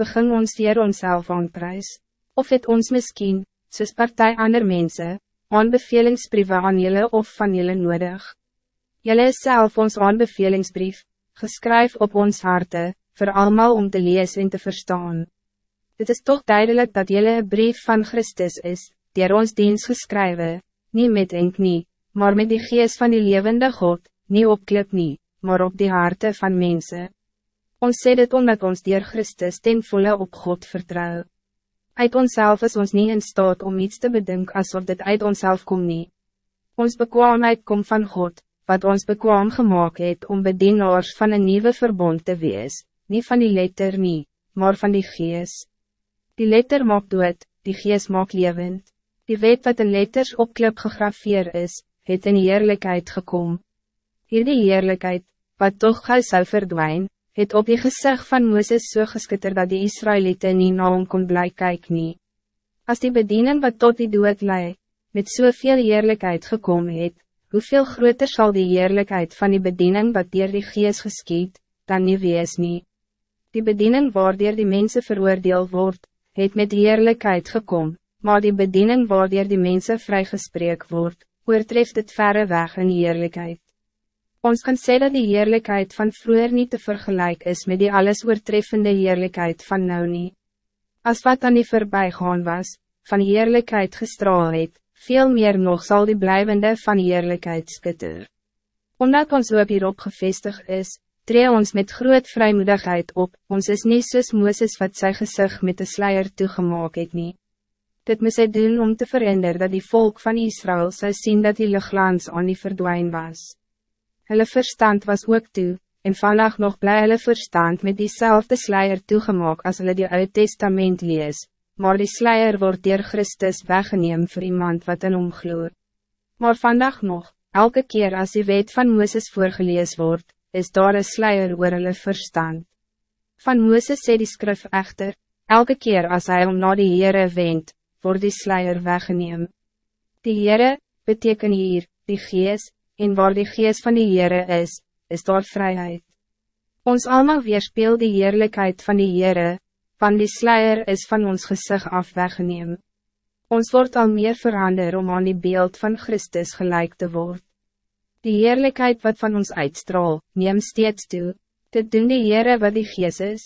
begin ons weer onszelf aanprys, of het ons misschien, soos partij ander mense, aanbevelingsbrieven aan jullie of van jullie nodig. Jullie is zelf ons aanbevelingsbrief, geskryf op ons harte, voor allemaal om te lezen en te verstaan. Het is toch duidelijk dat jullie een brief van Christus is, die er ons dienst geschreven, niet met ink nie, maar met die geest van die levende God, niet op klip nie, maar op die harte van mensen. Ons sê dit omdat ons dier Christus ten volle op God vertrouw. Uit onszelf is ons niet in staat om iets te bedenken alsof dit uit onszelf komt niet. Ons bekwaamheid komt van God, wat ons bekwaam gemaakt het om bedienaars van een nieuwe verbond te wees, niet van die letter niet, maar van die geest. Die letter maakt dood, die geest maakt levend. Die wet wat in letters op klip gegrafeerd is, het in eerlijkheid gekomen. Hier die eerlijkheid, wat toch gauw zou verdwijnen, het op die gezicht van Mooses so geskitter dat die Israëlieten niet na hom kon bly kyk nie. As die bediening wat tot die dood lei, met soveel eerlijkheid gekomen het, hoeveel groter zal die eerlijkheid van die bediening wat dier die gees geskiet, dan nie wees nie. Die bediening waardier die mensen veroordeel wordt, het met eerlijkheid gekomen, maar die bediening waardier die mensen vrygespreek wordt, oortreft het verre weg in eerlijkheid. Ons kan sê dat die heerlijkheid van vroeger niet te vergelijken is met die alles oortreffende heerlijkheid van nou nie. As wat aan die voorbijgaan was, van heerlijkheid gestraal het, veel meer nog zal die blijvende van heerlijkheid skitter. Omdat ons hoop hierop gevestig is, tree ons met groot vrijmoedigheid op, ons is niet soos Mooses wat sy gezicht met de sluier toegemaak het nie. Dit moet hy doen om te verhinderen dat die volk van Israël zou zien dat die lichtglans aan die verdwijn was. Hulle verstand was ook toe, en vandaag nog blij hulle verstand met diezelfde sluier toegemaak als hulle die Oud Testament lees, maar die sluier wordt door Christus weggeneem voor iemand wat in omgloor. Maar vandaag nog, elke keer als die wet van Mooses voorgelees wordt, is daar een sluier oor hulle verstand. Van Mooses sê die skrif echter, elke keer als hij om naar die Heere wendt, wordt die sluier weggeneem. Die Heere, beteken hier, die geest, en waar die geest van die Heere is, is daar vrijheid. Ons allemaal weerspeel die heerlijkheid van die Heere, van die sluier is van ons gezicht af weggeneem. Ons wordt al meer verander om aan die beeld van Christus gelijk te worden. Die heerlijkheid wat van ons uitstraal, neem steeds toe, dit doen die Heere wat die geest is.